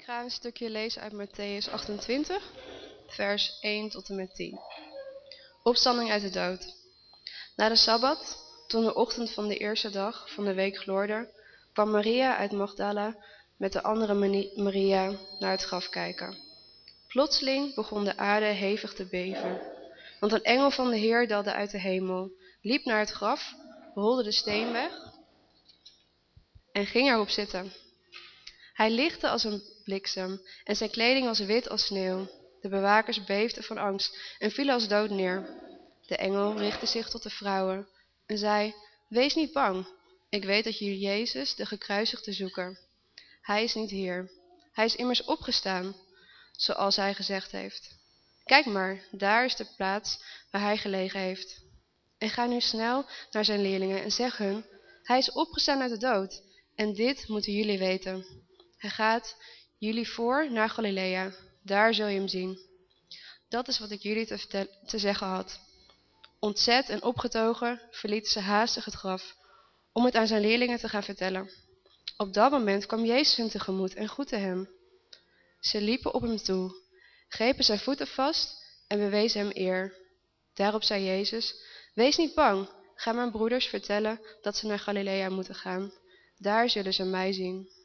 Ik ga een stukje lezen uit Matthäus 28, vers 1 tot en met 10. Opstanding uit de dood. Na de Sabbat, toen de ochtend van de eerste dag van de week gloorde, kwam Maria uit Magdala met de andere Maria naar het graf kijken. Plotseling begon de aarde hevig te beven, want een engel van de Heer daalde uit de hemel, liep naar het graf, rolde de steen weg en ging erop zitten. Hij lichtte als een bliksem en zijn kleding was wit als sneeuw. De bewakers beefden van angst en vielen als dood neer. De engel richtte zich tot de vrouwen en zei, Wees niet bang, ik weet dat jullie Jezus, de gekruisigde, zoeken. Hij is niet hier. Hij is immers opgestaan, zoals hij gezegd heeft. Kijk maar, daar is de plaats waar hij gelegen heeft. En ga nu snel naar zijn leerlingen en zeg hun, hij is opgestaan uit de dood. En dit moeten jullie weten. Hij gaat jullie voor naar Galilea. Daar zul je hem zien. Dat is wat ik jullie te, te zeggen had. Ontzet en opgetogen verlieten ze haastig het graf, om het aan zijn leerlingen te gaan vertellen. Op dat moment kwam Jezus hun tegemoet en groette hem. Ze liepen op hem toe, grepen zijn voeten vast en bewezen hem eer. Daarop zei Jezus, wees niet bang, ga mijn broeders vertellen dat ze naar Galilea moeten gaan. Daar zullen ze mij zien.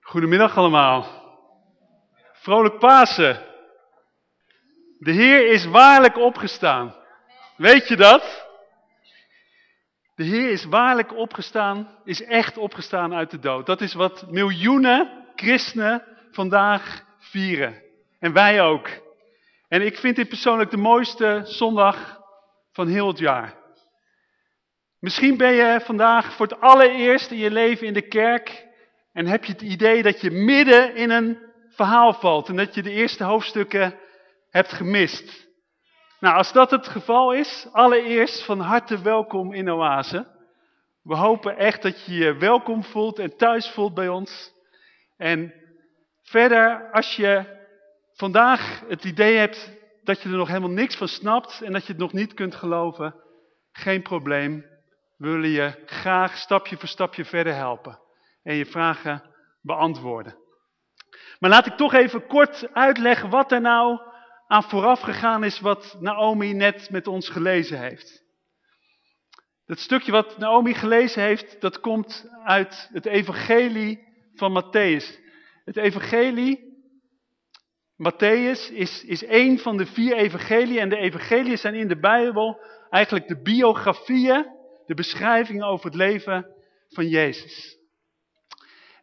Goedemiddag allemaal. Vrolijk Pasen. De Heer is waarlijk opgestaan. Weet je dat? De Heer is waarlijk opgestaan, is echt opgestaan uit de dood. Dat is wat miljoenen christenen vandaag vieren. En wij ook. En ik vind dit persoonlijk de mooiste zondag van heel het jaar. Misschien ben je vandaag voor het allereerst in je leven in de kerk en heb je het idee dat je midden in een verhaal valt en dat je de eerste hoofdstukken hebt gemist. Nou, als dat het geval is, allereerst van harte welkom in Oase. We hopen echt dat je je welkom voelt en thuis voelt bij ons. En verder, als je vandaag het idee hebt dat je er nog helemaal niks van snapt en dat je het nog niet kunt geloven, geen probleem. We willen je graag stapje voor stapje verder helpen en je vragen beantwoorden. Maar laat ik toch even kort uitleggen wat er nou aan vooraf gegaan is wat Naomi net met ons gelezen heeft. Dat stukje wat Naomi gelezen heeft, dat komt uit het evangelie van Matthäus. Het evangelie, Matthäus, is, is een van de vier evangelieën. En de evangelieën zijn in de Bijbel eigenlijk de biografieën, de beschrijvingen over het leven van Jezus.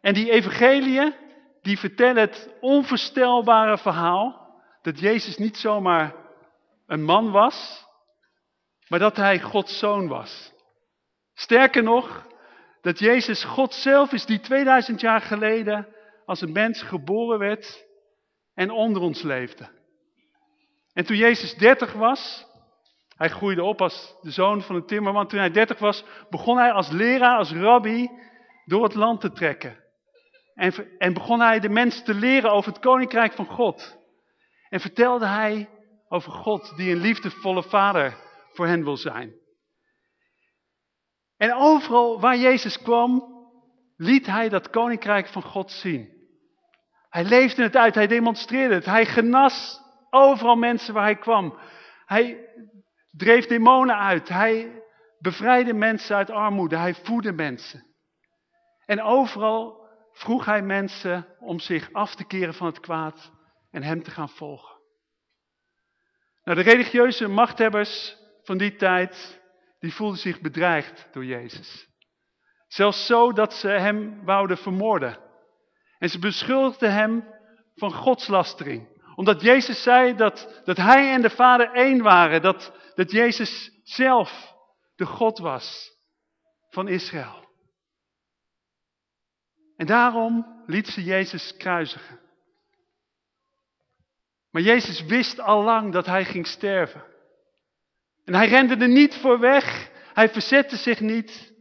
En die evangeliën, die vertellen het onvoorstelbare verhaal dat Jezus niet zomaar een man was, maar dat hij Gods zoon was. Sterker nog, dat Jezus God zelf is die 2000 jaar geleden als een mens geboren werd en onder ons leefde. En toen Jezus 30 was, hij groeide op als de zoon van een timmerman, toen hij 30 was, begon hij als leraar, als rabbi, door het land te trekken. En, en begon hij de mensen te leren over het koninkrijk van God. En vertelde hij over God die een liefdevolle vader voor hen wil zijn. En overal waar Jezus kwam, liet hij dat koninkrijk van God zien. Hij leefde het uit, hij demonstreerde het. Hij genas overal mensen waar hij kwam. Hij dreef demonen uit. Hij bevrijdde mensen uit armoede. Hij voedde mensen. En overal vroeg hij mensen om zich af te keren van het kwaad en hem te gaan volgen. Nou, de religieuze machthebbers van die tijd, die voelden zich bedreigd door Jezus. Zelfs zo dat ze hem wouden vermoorden. En ze beschuldigden hem van godslastering. Omdat Jezus zei dat, dat hij en de Vader één waren. Dat, dat Jezus zelf de God was van Israël. En daarom liet ze Jezus kruisigen. Maar Jezus wist al lang dat hij ging sterven. En hij rende er niet voor weg. Hij verzette zich niet.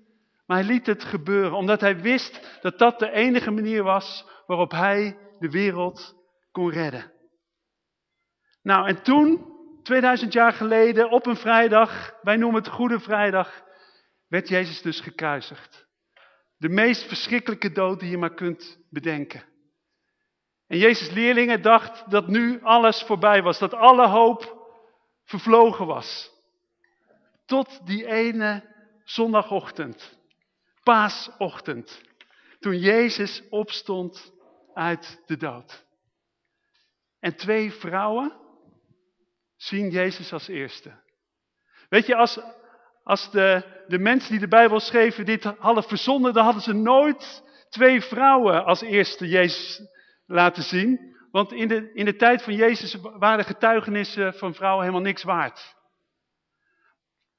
Maar hij liet het gebeuren. Omdat hij wist dat dat de enige manier was waarop hij de wereld kon redden. Nou, en toen 2000 jaar geleden, op een vrijdag, wij noemen het Goede Vrijdag, werd Jezus dus gekruisigd. De meest verschrikkelijke dood die je maar kunt bedenken. En Jezus' leerlingen dachten dat nu alles voorbij was, dat alle hoop vervlogen was. Tot die ene zondagochtend, paasochtend, toen Jezus opstond uit de dood. En twee vrouwen zien Jezus als eerste. Weet je, als, als de, de mensen die de Bijbel schreven dit hadden verzonnen, dan hadden ze nooit twee vrouwen als eerste Jezus laten zien. Want in de, in de tijd van Jezus waren getuigenissen van vrouwen helemaal niks waard.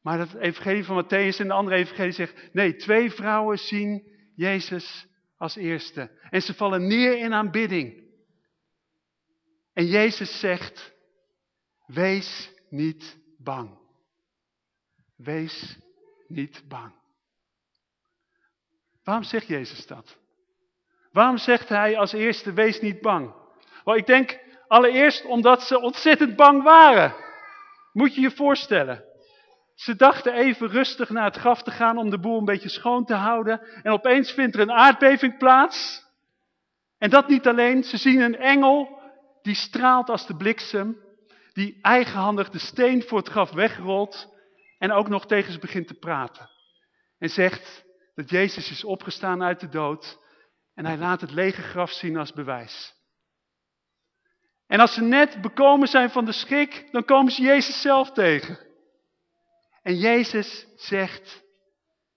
Maar het evangelie van Matthäus en de andere evangelie zegt, nee, twee vrouwen zien Jezus als eerste. En ze vallen neer in aanbidding. En Jezus zegt, wees niet bang. Wees niet bang. Waarom zegt Jezus dat? Waarom zegt hij als eerste, wees niet bang? Wel, ik denk allereerst omdat ze ontzettend bang waren. Moet je je voorstellen. Ze dachten even rustig naar het graf te gaan om de boel een beetje schoon te houden. En opeens vindt er een aardbeving plaats. En dat niet alleen, ze zien een engel die straalt als de bliksem. Die eigenhandig de steen voor het graf wegrolt. En ook nog tegen ze begint te praten. En zegt dat Jezus is opgestaan uit de dood. En hij laat het lege graf zien als bewijs. En als ze net bekomen zijn van de schrik, dan komen ze Jezus zelf tegen. En Jezus zegt,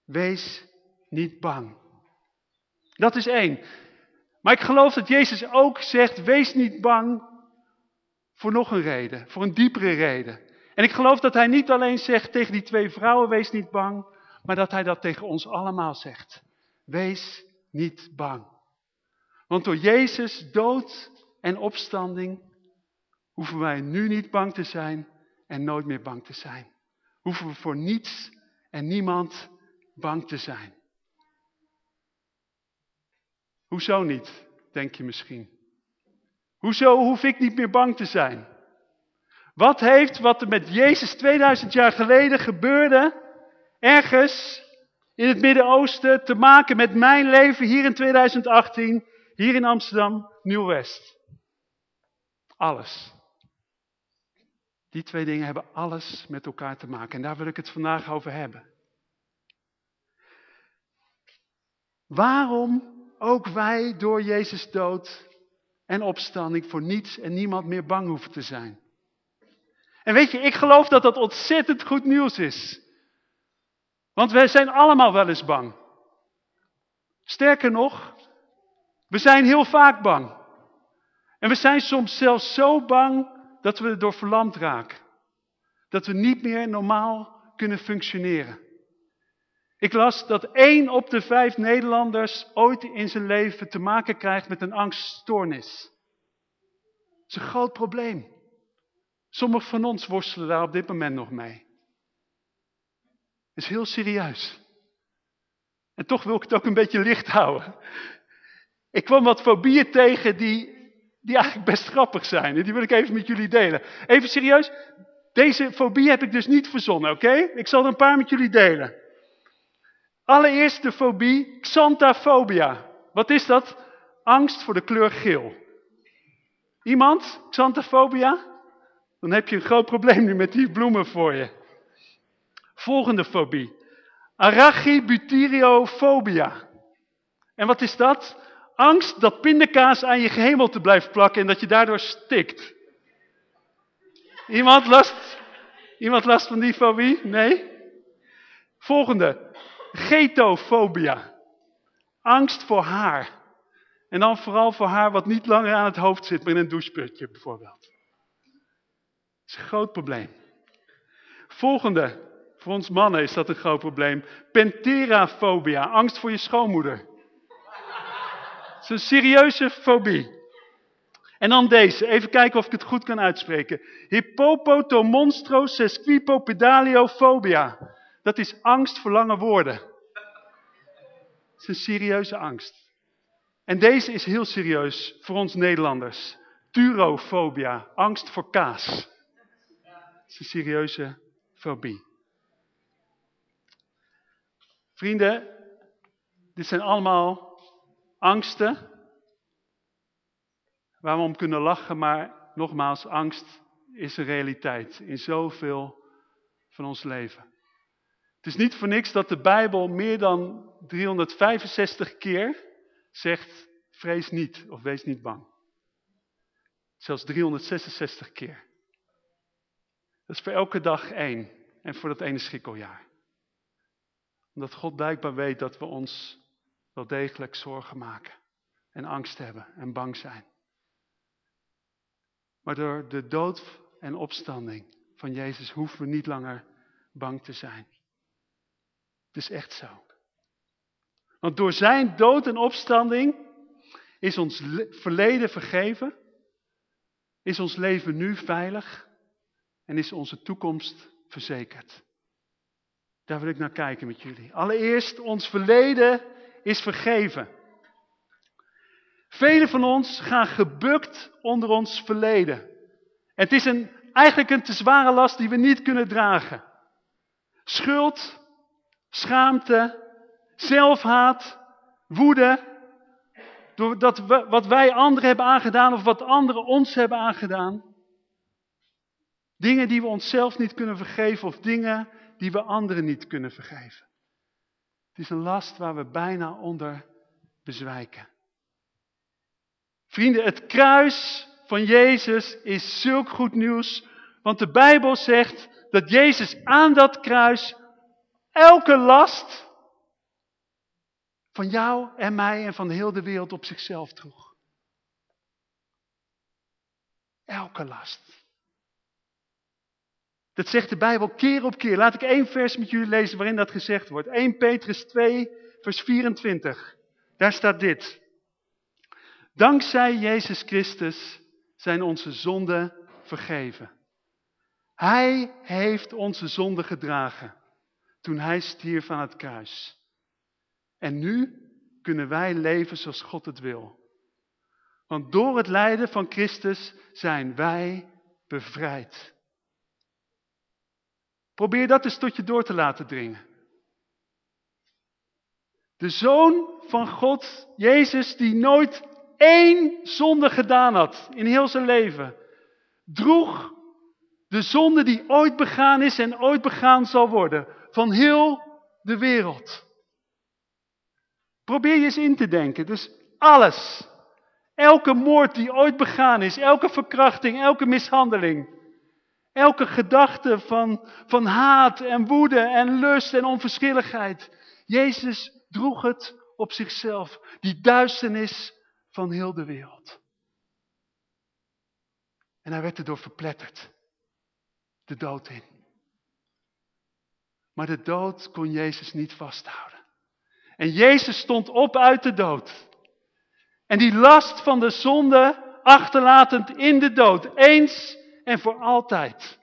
wees niet bang. Dat is één. Maar ik geloof dat Jezus ook zegt, wees niet bang voor nog een reden, voor een diepere reden. En ik geloof dat hij niet alleen zegt tegen die twee vrouwen, wees niet bang, maar dat hij dat tegen ons allemaal zegt. Wees niet bang. Want door Jezus dood en opstanding hoeven wij nu niet bang te zijn en nooit meer bang te zijn hoeven we voor niets en niemand bang te zijn. Hoezo niet, denk je misschien. Hoezo hoef ik niet meer bang te zijn? Wat heeft wat er met Jezus 2000 jaar geleden gebeurde, ergens in het Midden-Oosten, te maken met mijn leven hier in 2018, hier in Amsterdam, Nieuw-West? Alles. Die twee dingen hebben alles met elkaar te maken. En daar wil ik het vandaag over hebben. Waarom ook wij door Jezus dood en opstanding voor niets en niemand meer bang hoeven te zijn. En weet je, ik geloof dat dat ontzettend goed nieuws is. Want wij zijn allemaal wel eens bang. Sterker nog, we zijn heel vaak bang. En we zijn soms zelfs zo bang dat we door verlamd raken. Dat we niet meer normaal kunnen functioneren. Ik las dat één op de vijf Nederlanders ooit in zijn leven te maken krijgt met een angststoornis. Dat is een groot probleem. Sommigen van ons worstelen daar op dit moment nog mee. Het is heel serieus. En toch wil ik het ook een beetje licht houden. Ik kwam wat fobieën tegen die die eigenlijk best grappig zijn. En die wil ik even met jullie delen. Even serieus, deze fobie heb ik dus niet verzonnen, oké? Ik zal er een paar met jullie delen. Allereerst de fobie xanthafobia. Wat is dat? Angst voor de kleur geel. Iemand? Xanthafobia? Dan heb je een groot probleem nu met die bloemen voor je. Volgende fobie. Arachibutyriophobia. En wat is dat? Angst dat pindakaas aan je gehemelte blijft plakken en dat je daardoor stikt. Iemand last, iemand last van die fobie? Nee? Volgende. Getofobia. Angst voor haar. En dan vooral voor haar wat niet langer aan het hoofd zit, maar in een doucheputje bijvoorbeeld. Dat is een groot probleem. Volgende. Voor ons mannen is dat een groot probleem. Penterafobia. Angst voor je schoonmoeder is een serieuze fobie. En dan deze, even kijken of ik het goed kan uitspreken. Hippopotomonstrosesquipopedaliophobia. Dat is angst voor lange woorden. Dat is een serieuze angst. En deze is heel serieus voor ons Nederlanders. Turofobia, angst voor kaas. Dat is een serieuze fobie. Vrienden, dit zijn allemaal angsten waar we om kunnen lachen, maar nogmaals, angst is een realiteit in zoveel van ons leven. Het is niet voor niks dat de Bijbel meer dan 365 keer zegt, vrees niet of wees niet bang. Zelfs 366 keer. Dat is voor elke dag één en voor dat ene schrikkeljaar. Omdat God blijkbaar weet dat we ons wel degelijk zorgen maken en angst hebben en bang zijn. Maar door de dood en opstanding van Jezus hoeven we niet langer bang te zijn. Het is echt zo. Want door zijn dood en opstanding is ons verleden vergeven, is ons leven nu veilig en is onze toekomst verzekerd. Daar wil ik naar kijken met jullie. Allereerst, ons verleden is vergeven. Velen van ons gaan gebukt onder ons verleden. En het is een, eigenlijk een te zware last die we niet kunnen dragen. Schuld, schaamte, zelfhaat, woede. Doordat we, wat wij anderen hebben aangedaan of wat anderen ons hebben aangedaan. Dingen die we onszelf niet kunnen vergeven of dingen die we anderen niet kunnen vergeven. Het is een last waar we bijna onder bezwijken. Vrienden, het kruis van Jezus is zulk goed nieuws. Want de Bijbel zegt dat Jezus aan dat kruis elke last van jou en mij en van heel de wereld op zichzelf droeg. Elke last. Dat zegt de Bijbel keer op keer. Laat ik één vers met jullie lezen waarin dat gezegd wordt. 1 Petrus 2, vers 24. Daar staat dit. Dankzij Jezus Christus zijn onze zonden vergeven. Hij heeft onze zonden gedragen toen hij stierf aan het kruis. En nu kunnen wij leven zoals God het wil. Want door het lijden van Christus zijn wij bevrijd. Probeer dat eens tot je door te laten dringen. De Zoon van God, Jezus, die nooit één zonde gedaan had in heel zijn leven, droeg de zonde die ooit begaan is en ooit begaan zal worden van heel de wereld. Probeer je eens in te denken. Dus alles, elke moord die ooit begaan is, elke verkrachting, elke mishandeling, elke gedachte van, van haat en woede en lust en onverschilligheid. Jezus droeg het op zichzelf, die duisternis van heel de wereld. En hij werd erdoor verpletterd. De dood in. Maar de dood kon Jezus niet vasthouden. En Jezus stond op uit de dood. En die last van de zonde achterlatend in de dood. Eens en voor altijd.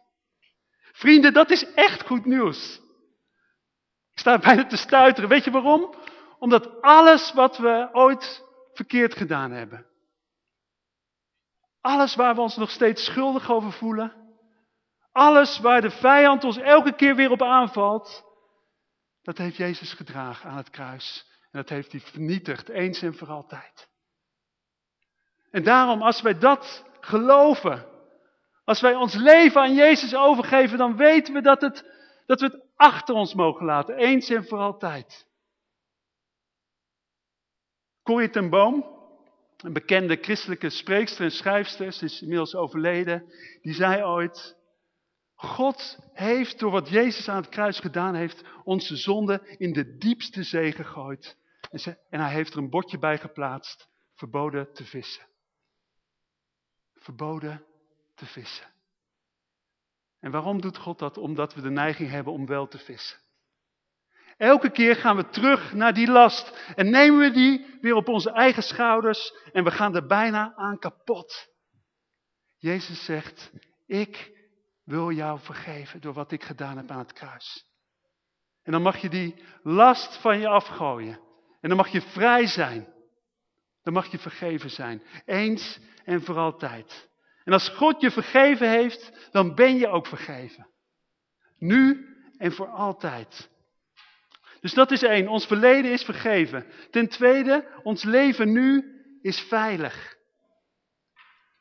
Vrienden, dat is echt goed nieuws. Ik sta bijna te stuiteren. Weet je waarom? Omdat alles wat we ooit verkeerd gedaan hebben. Alles waar we ons nog steeds schuldig over voelen. Alles waar de vijand ons elke keer weer op aanvalt. Dat heeft Jezus gedragen aan het kruis. En dat heeft hij vernietigd, eens en voor altijd. En daarom, als wij dat geloven, als wij ons leven aan Jezus overgeven, dan weten we dat, het, dat we het achter ons mogen laten, eens en voor altijd. Corrie ten Boom, een bekende christelijke spreekster en schrijfster, ze is inmiddels overleden, die zei ooit, God heeft door wat Jezus aan het kruis gedaan heeft, onze zonde in de diepste zee gegooid. En hij heeft er een bordje bij geplaatst, verboden te vissen. Verboden te vissen. En waarom doet God dat? Omdat we de neiging hebben om wel te vissen. Elke keer gaan we terug naar die last en nemen we die weer op onze eigen schouders en we gaan er bijna aan kapot. Jezus zegt, ik wil jou vergeven door wat ik gedaan heb aan het kruis. En dan mag je die last van je afgooien. En dan mag je vrij zijn. Dan mag je vergeven zijn. Eens en voor altijd. En als God je vergeven heeft, dan ben je ook vergeven. Nu en voor altijd. Dus dat is één, ons verleden is vergeven. Ten tweede, ons leven nu is veilig.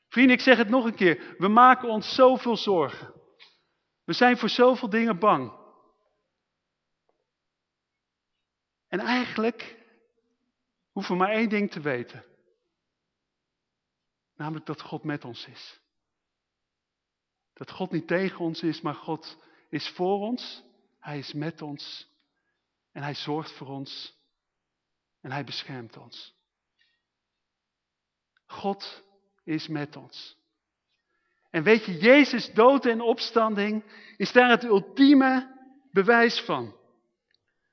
Vrienden, ik zeg het nog een keer. We maken ons zoveel zorgen. We zijn voor zoveel dingen bang. En eigenlijk hoeven we maar één ding te weten. Namelijk dat God met ons is. Dat God niet tegen ons is, maar God is voor ons. Hij is met ons. En hij zorgt voor ons. En hij beschermt ons. God is met ons. En weet je, Jezus dood en opstanding is daar het ultieme bewijs van.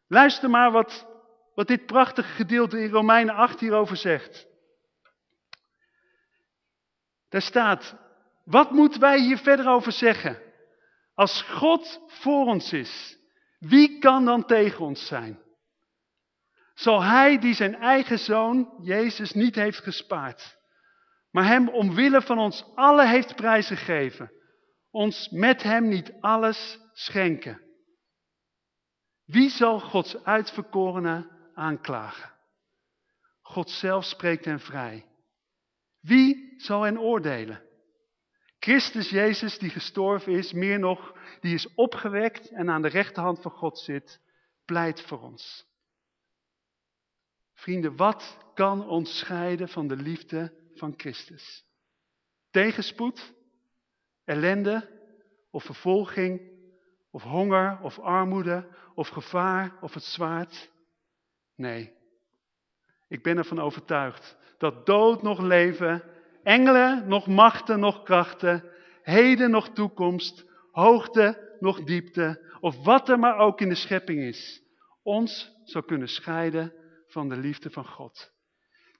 Luister maar wat, wat dit prachtige gedeelte in Romeinen 8 hierover zegt. Daar staat, wat moeten wij hier verder over zeggen? Als God voor ons is, wie kan dan tegen ons zijn? Zal hij die zijn eigen zoon, Jezus, niet heeft gespaard, maar hem omwille van ons allen heeft prijsgegeven, ons met hem niet alles schenken? Wie zal Gods uitverkorene aanklagen? God zelf spreekt hen vrij. Wie zal hen oordelen? Christus Jezus die gestorven is, meer nog, die is opgewekt en aan de rechterhand van God zit, pleit voor ons. Vrienden, wat kan ons scheiden van de liefde van Christus? Tegenspoed, ellende of vervolging of honger of armoede of gevaar of het zwaard? Nee, ik ben ervan overtuigd dat dood nog leven, engelen nog machten nog krachten, heden nog toekomst, hoogte nog diepte, of wat er maar ook in de schepping is, ons zou kunnen scheiden van de liefde van God,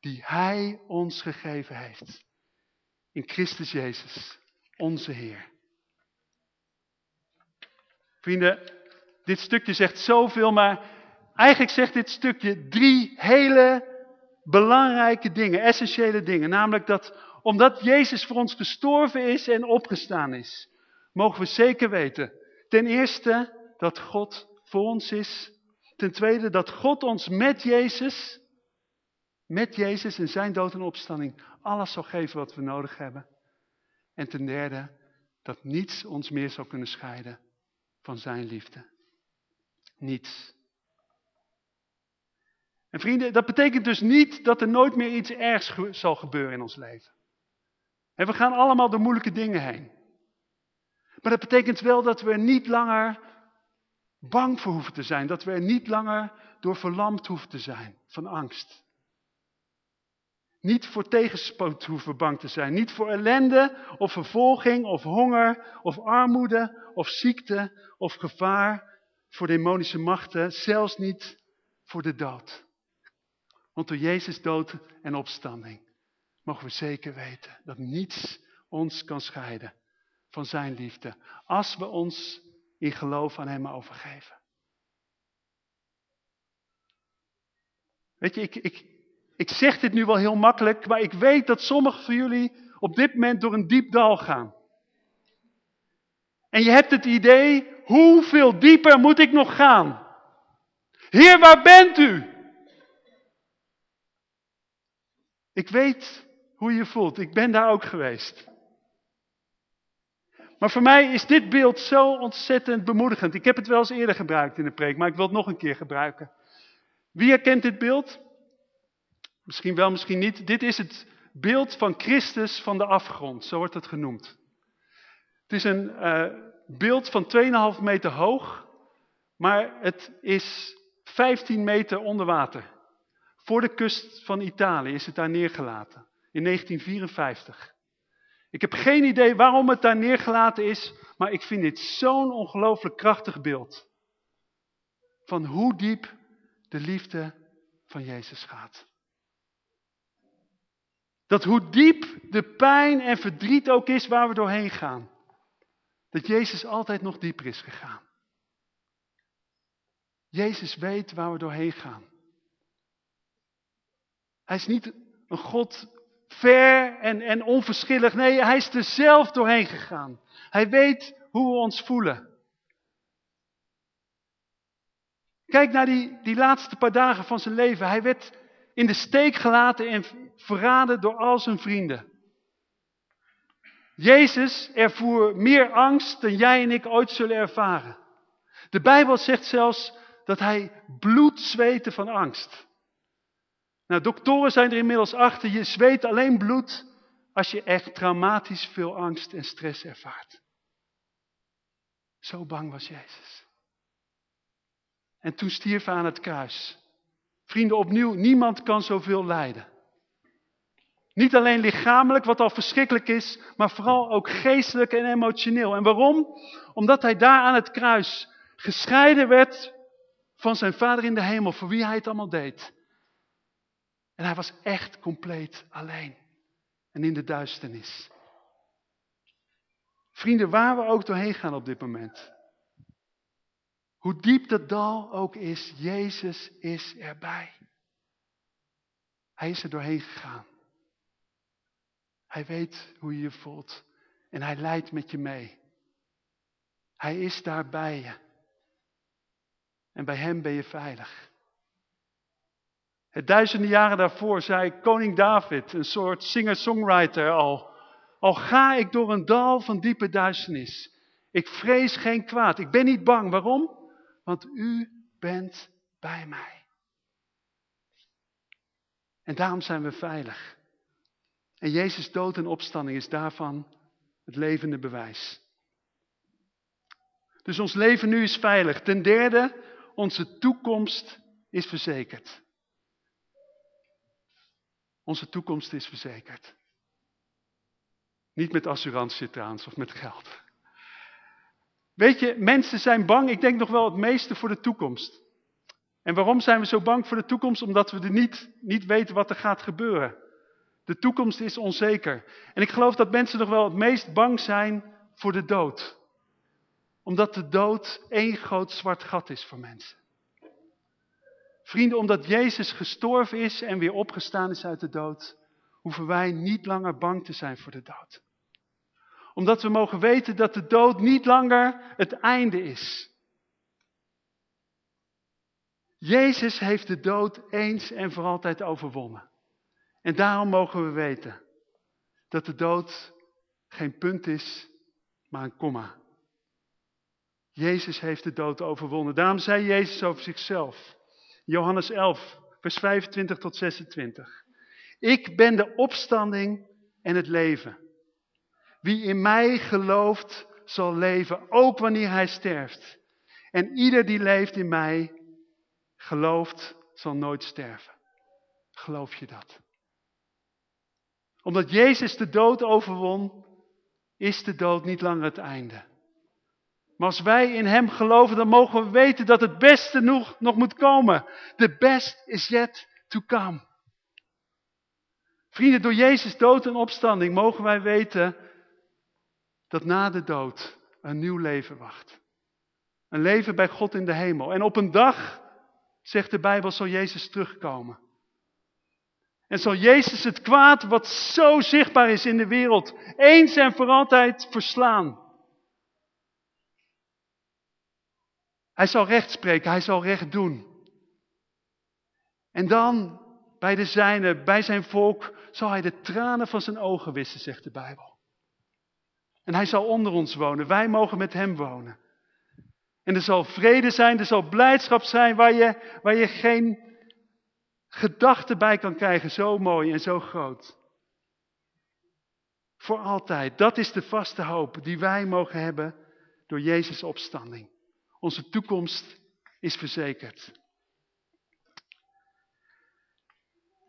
die Hij ons gegeven heeft. In Christus Jezus, onze Heer. Vrienden, dit stukje zegt zoveel, maar eigenlijk zegt dit stukje drie hele belangrijke dingen, essentiële dingen. Namelijk dat omdat Jezus voor ons gestorven is en opgestaan is, mogen we zeker weten. Ten eerste dat God voor ons is. Ten tweede dat God ons met Jezus, met Jezus en zijn dood en opstanding, alles zal geven wat we nodig hebben. En ten derde dat niets ons meer zal kunnen scheiden van zijn liefde. Niets. En vrienden, dat betekent dus niet dat er nooit meer iets ergs zal gebeuren in ons leven. En we gaan allemaal door moeilijke dingen heen. Maar dat betekent wel dat we er niet langer bang voor hoeven te zijn. Dat we er niet langer door verlamd hoeven te zijn van angst. Niet voor tegenspoed hoeven bang te zijn. Niet voor ellende of vervolging of honger of armoede of ziekte of gevaar voor demonische machten. Zelfs niet voor de dood. Want door Jezus dood en opstanding mogen we zeker weten dat niets ons kan scheiden van zijn liefde. Als we ons in geloof aan hem overgeven. Weet je, ik, ik, ik zeg dit nu wel heel makkelijk, maar ik weet dat sommigen van jullie op dit moment door een diep dal gaan. En je hebt het idee, hoeveel dieper moet ik nog gaan? Heer, waar bent u? Ik weet hoe je voelt. Ik ben daar ook geweest. Maar voor mij is dit beeld zo ontzettend bemoedigend. Ik heb het wel eens eerder gebruikt in de preek, maar ik wil het nog een keer gebruiken. Wie herkent dit beeld? Misschien wel, misschien niet. Dit is het beeld van Christus van de afgrond, zo wordt het genoemd. Het is een uh, beeld van 2,5 meter hoog, maar het is 15 meter onder water. Voor de kust van Italië is het daar neergelaten. In 1954. Ik heb geen idee waarom het daar neergelaten is. Maar ik vind dit zo'n ongelooflijk krachtig beeld. Van hoe diep de liefde van Jezus gaat. Dat hoe diep de pijn en verdriet ook is waar we doorheen gaan. Dat Jezus altijd nog dieper is gegaan. Jezus weet waar we doorheen gaan. Hij is niet een God ver en, en onverschillig. Nee, hij is er zelf doorheen gegaan. Hij weet hoe we ons voelen. Kijk naar die, die laatste paar dagen van zijn leven. Hij werd in de steek gelaten en verraden door al zijn vrienden. Jezus ervoer meer angst dan jij en ik ooit zullen ervaren. De Bijbel zegt zelfs dat hij bloed zweette van angst. Nou, doktoren zijn er inmiddels achter. Je zweet alleen bloed als je echt traumatisch veel angst en stress ervaart. Zo bang was Jezus. En toen stierf hij aan het kruis. Vrienden, opnieuw, niemand kan zoveel lijden. Niet alleen lichamelijk, wat al verschrikkelijk is, maar vooral ook geestelijk en emotioneel. En waarom? Omdat hij daar aan het kruis gescheiden werd van zijn vader in de hemel, voor wie hij het allemaal deed. En hij was echt compleet alleen en in de duisternis. Vrienden, waar we ook doorheen gaan op dit moment. Hoe diep dat dal ook is, Jezus is erbij. Hij is er doorheen gegaan. Hij weet hoe je je voelt en hij leidt met je mee. Hij is daar bij je. En bij hem ben je veilig. Het duizenden jaren daarvoor zei koning David, een soort singer-songwriter al. Al ga ik door een dal van diepe duisternis. Ik vrees geen kwaad. Ik ben niet bang. Waarom? Want u bent bij mij. En daarom zijn we veilig. En Jezus dood en opstanding is daarvan het levende bewijs. Dus ons leven nu is veilig. Ten derde, onze toekomst is verzekerd. Onze toekomst is verzekerd. Niet met assurantie trouwens of met geld. Weet je, mensen zijn bang, ik denk nog wel het meeste voor de toekomst. En waarom zijn we zo bang voor de toekomst? Omdat we er niet, niet weten wat er gaat gebeuren. De toekomst is onzeker. En ik geloof dat mensen nog wel het meest bang zijn voor de dood. Omdat de dood één groot zwart gat is voor mensen. Vrienden, omdat Jezus gestorven is en weer opgestaan is uit de dood, hoeven wij niet langer bang te zijn voor de dood. Omdat we mogen weten dat de dood niet langer het einde is. Jezus heeft de dood eens en voor altijd overwonnen. En daarom mogen we weten dat de dood geen punt is, maar een komma. Jezus heeft de dood overwonnen. Daarom zei Jezus over zichzelf. Johannes 11, vers 25 tot 26. Ik ben de opstanding en het leven. Wie in mij gelooft, zal leven, ook wanneer hij sterft. En ieder die leeft in mij, gelooft, zal nooit sterven. Geloof je dat? Omdat Jezus de dood overwon, is de dood niet langer het einde. Maar als wij in hem geloven, dan mogen we weten dat het beste nog, nog moet komen. The best is yet to come. Vrienden, door Jezus dood en opstanding mogen wij weten dat na de dood een nieuw leven wacht. Een leven bij God in de hemel. En op een dag, zegt de Bijbel, zal Jezus terugkomen. En zal Jezus het kwaad wat zo zichtbaar is in de wereld, eens en voor altijd verslaan. Hij zal recht spreken, hij zal recht doen. En dan, bij de zijne, bij zijn volk, zal hij de tranen van zijn ogen wissen, zegt de Bijbel. En hij zal onder ons wonen, wij mogen met hem wonen. En er zal vrede zijn, er zal blijdschap zijn waar je, waar je geen gedachten bij kan krijgen, zo mooi en zo groot. Voor altijd, dat is de vaste hoop die wij mogen hebben door Jezus' opstanding. Onze toekomst is verzekerd.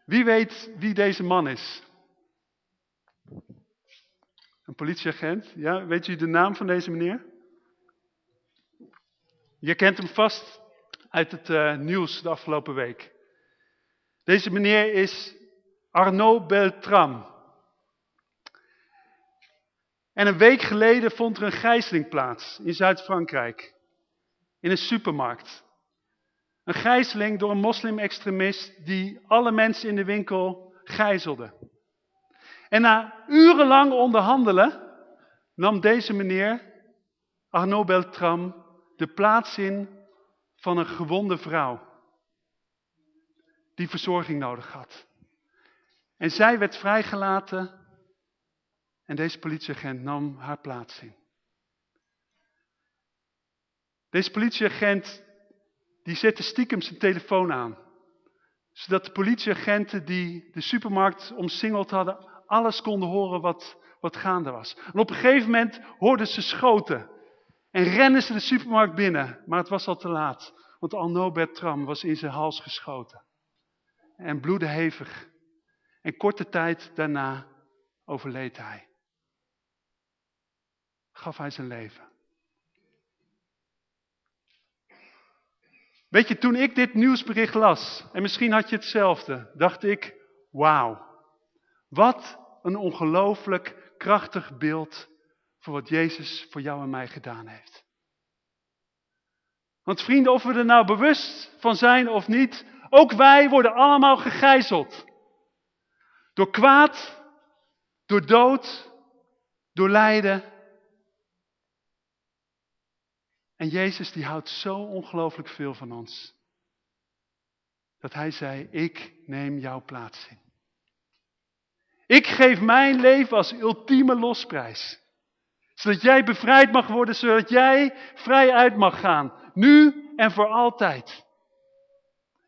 Wie weet wie deze man is? Een politieagent. Ja, weet u de naam van deze meneer? Je kent hem vast uit het uh, nieuws de afgelopen week. Deze meneer is Arnaud Beltram. En een week geleden vond er een gijzeling plaats in Zuid-Frankrijk in een supermarkt. Een gijzeling door een moslim-extremist die alle mensen in de winkel gijzelde. En na urenlang onderhandelen nam deze meneer, Arnaud Beltram, de plaats in van een gewonde vrouw. Die verzorging nodig had. En zij werd vrijgelaten en deze politieagent nam haar plaats in. Deze politieagent die zette stiekem zijn telefoon aan. Zodat de politieagenten die de supermarkt omsingeld hadden, alles konden horen wat, wat gaande was. En op een gegeven moment hoorden ze schoten. En renden ze de supermarkt binnen. Maar het was al te laat. Want Arnaud Bertram was in zijn hals geschoten. En bloedde hevig. En korte tijd daarna overleed hij. Gaf hij zijn leven. Weet je, toen ik dit nieuwsbericht las, en misschien had je hetzelfde, dacht ik, wauw. Wat een ongelooflijk krachtig beeld voor wat Jezus voor jou en mij gedaan heeft. Want vrienden, of we er nou bewust van zijn of niet, ook wij worden allemaal gegijzeld. Door kwaad, door dood, door lijden. En Jezus die houdt zo ongelooflijk veel van ons. Dat hij zei, ik neem jouw plaats in. Ik geef mijn leven als ultieme losprijs. Zodat jij bevrijd mag worden, zodat jij vrij uit mag gaan. Nu en voor altijd.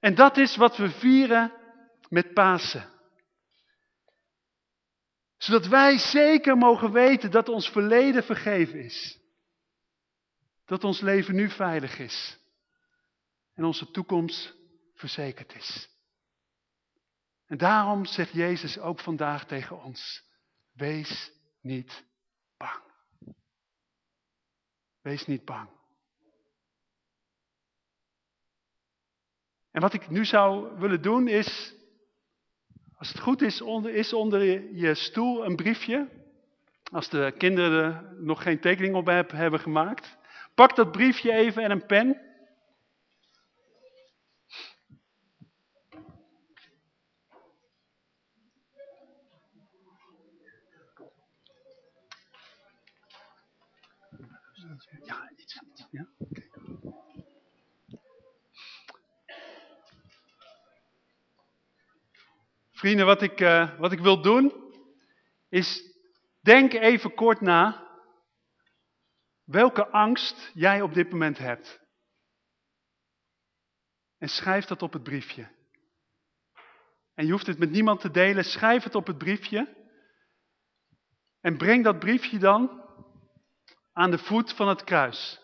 En dat is wat we vieren met Pasen. Zodat wij zeker mogen weten dat ons verleden vergeven is. Dat ons leven nu veilig is. En onze toekomst verzekerd is. En daarom zegt Jezus ook vandaag tegen ons. Wees niet bang. Wees niet bang. En wat ik nu zou willen doen is, als het goed is, onder, is onder je stoel een briefje. Als de kinderen er nog geen tekening op hebben gemaakt. Pak dat briefje even en een pen. Ja, iets. Ja? Vrienden, wat ik, uh, wat ik wil doen, is denk even kort na welke angst jij op dit moment hebt. En schrijf dat op het briefje. En je hoeft het met niemand te delen, schrijf het op het briefje. En breng dat briefje dan aan de voet van het kruis.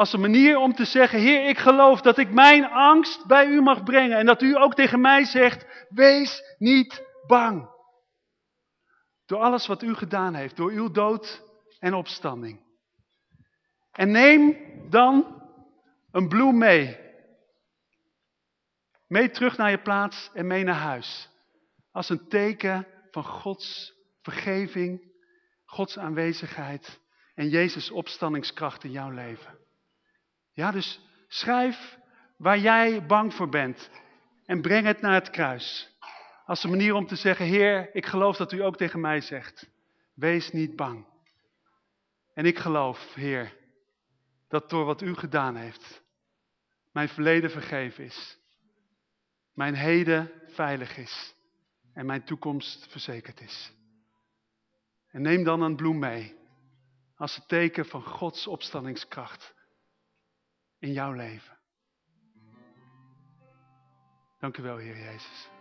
Als een manier om te zeggen, Heer, ik geloof dat ik mijn angst bij u mag brengen. En dat u ook tegen mij zegt, wees niet bang. Door alles wat u gedaan heeft, door uw dood en opstanding. En neem dan een bloem mee. Mee terug naar je plaats en mee naar huis. Als een teken van Gods vergeving, Gods aanwezigheid en Jezus opstandingskracht in jouw leven. Ja, dus schrijf waar jij bang voor bent en breng het naar het kruis. Als een manier om te zeggen, Heer, ik geloof dat u ook tegen mij zegt. Wees niet bang. En ik geloof, Heer, dat door wat u gedaan heeft, mijn verleden vergeven is. Mijn heden veilig is. En mijn toekomst verzekerd is. En neem dan een bloem mee. Als het teken van Gods opstandingskracht in jouw leven. Dank u wel, Heer Jezus.